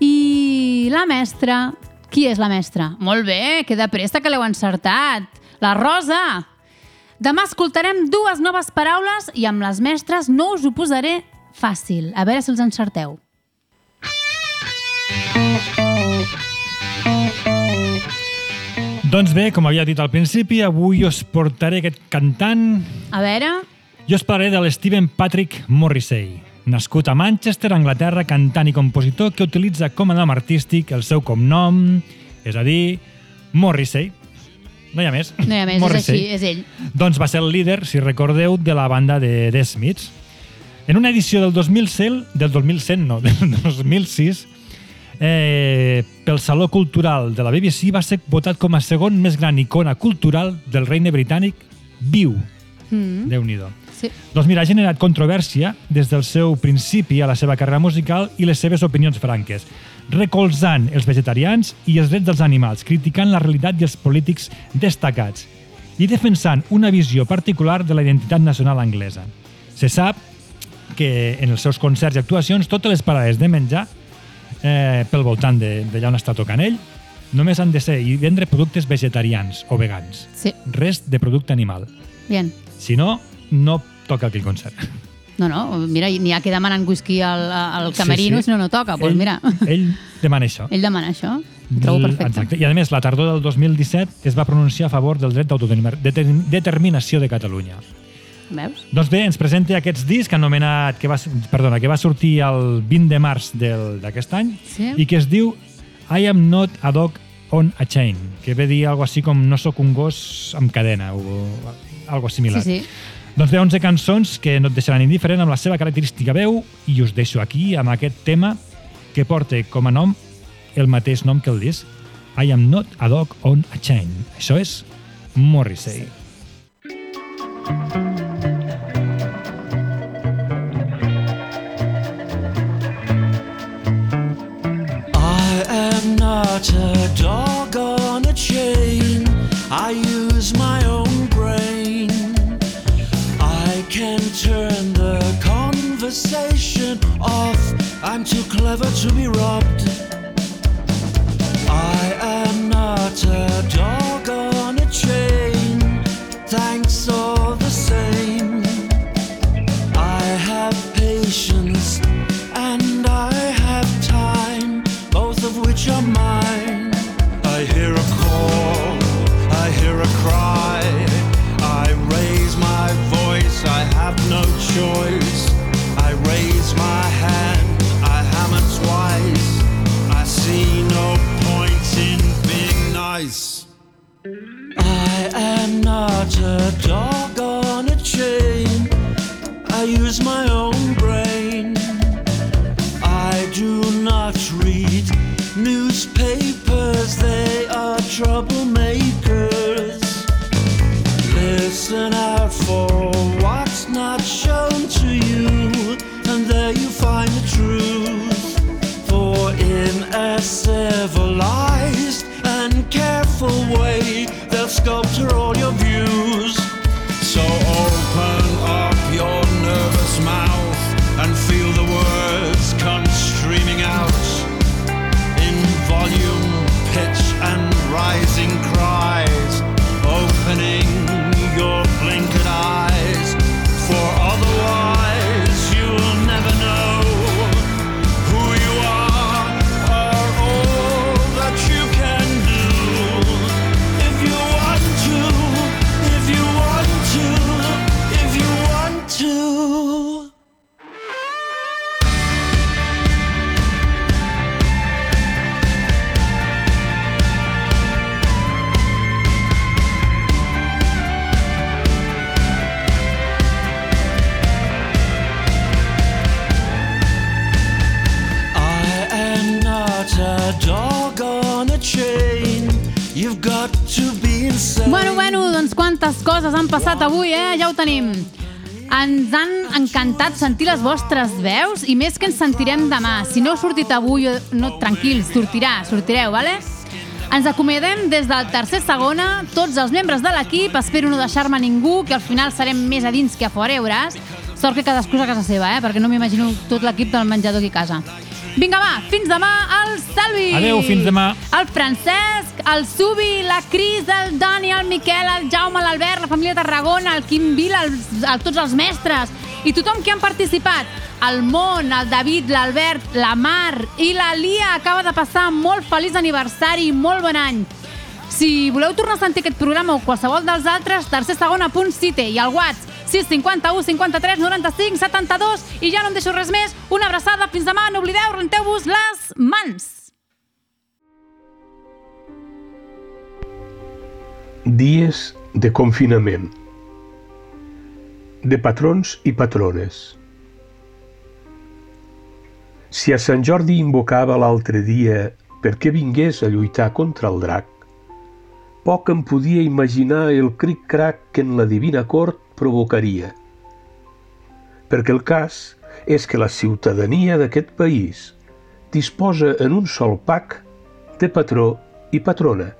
I la mestra? Qui és la mestra? Molt bé, que de pressa que l'heu encertat. La Rosa. Demà escoltarem dues noves paraules i amb les mestres no us ho posaré fàcil. A veure si els encerteu. Doncs bé, com havia dit al principi, avui us portaré aquest cantant... A veure... Jo us parlaré de l'Steven Patrick Morrissey, nascut a Manchester, Anglaterra, cantant i compositor que utilitza com a nom artístic el seu cognom, és a dir, Morrissey. No hi ha més. No hi ha més, és Morrissey. així, és ell. Doncs va ser el líder, si recordeu, de la banda de The Smiths. En una edició del 2000, del 2000, no, del 2006, eh, pel Saló Cultural de la BBC va ser votat com a segon més gran icona cultural del regne britànic viu. Mm. Déu-n'hi-do. Sí. Doncs mira, ha generat controvèrsia des del seu principi a la seva carrera musical i les seves opinions franques, recolzant els vegetarians i els drets dels animals, criticant la realitat i els polítics destacats i defensant una visió particular de la identitat nacional anglesa. Se sap que en els seus concerts i actuacions totes les parades de menjar eh, pel voltant d'allà on està tocant ell només han de ser i vendre productes vegetarians o vegans. Sí. Res de producte animal. Bien. Si no, no toca aquell concert. No, no, mira, n'hi ha que demanen whisky al, al camerino, Sí, sí. si no, no toca. Pues mira, Ell demana això. ell demana això. Ho trobo perfecte. Exacte. I a més, la tardor del 2017 es va pronunciar a favor del dret d'autodeterminació de Catalunya. Veus? Doncs bé, ens presenta aquest disc anomenat, que va, perdona, que va sortir el 20 de març del- d'aquest any Sí. i que es diu I am not a dog on a chain, que ve dir algo així com no sóc un gos amb cadena o algo similar. Sí, sí. Doncs bé, 11 cançons que no et deixaran indiferent amb la seva característica veu i us deixo aquí amb aquest tema que porta com a nom el mateix nom que el disc, I am not a dog on a chain. Això és Morrissey. I not a dog on a chain. I use my own brain. I can turn the conversation off. I'm too clever to be robbed. I am not a dog am not a dog encantat sentir les vostres veus i més que ens sentirem demà. Si no heu sortit avui, no, tranquils, sortirà, sortireu, vale? Ens acomiadem des del tercer segona, tots els membres de l'equip, espero no deixar-me ningú, que al final serem més a dins que a fora, ja veuràs. Sort que cadascú és a casa seva, eh? perquè no m'imagino tot l'equip del menjador aquí a casa. Vinga, va, fins demà, el Salvi! Adeu, fins demà. El Francesc, el Subi, la Cris, el Dani, el Miquel, el Jaume, l'Albert, la família Tarragona, el Quim Vila, el, el, tots els mestres i tothom que han participat. El Món, el David, l'Albert, la Mar i la Lia acaba de passar molt feliç aniversari molt bon any. Si voleu tornar a sentir aquest programa o qualsevol dels altres, tercer segon a punt i al WhatsApp 651 53 95 72 i ja no em deixo res més. Una abraçada, fins demà, no oblideu, renteu-vos les mans. Dies de confinament. De patrons i patrones. Si a Sant Jordi invocava l'altre dia perquè vingués a lluitar contra el drac, poc em podia imaginar el cric-crac que en la divina cort provocaria. Perquè el cas és que la ciutadania d'aquest país disposa en un sol pack de patró i patrona.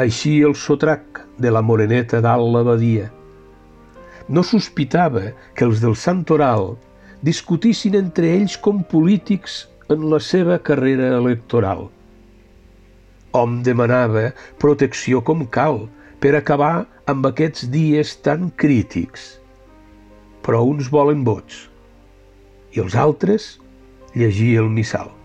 Així el sotrac de la moreneta dalt l'abadia. No sospitava que els del Santoral discutissin entre ells com polítics en la seva carrera electoral. Hom demanava protecció com cal per acabar amb aquests dies tan crítics. Però uns volen vots i els altres llegir el missal.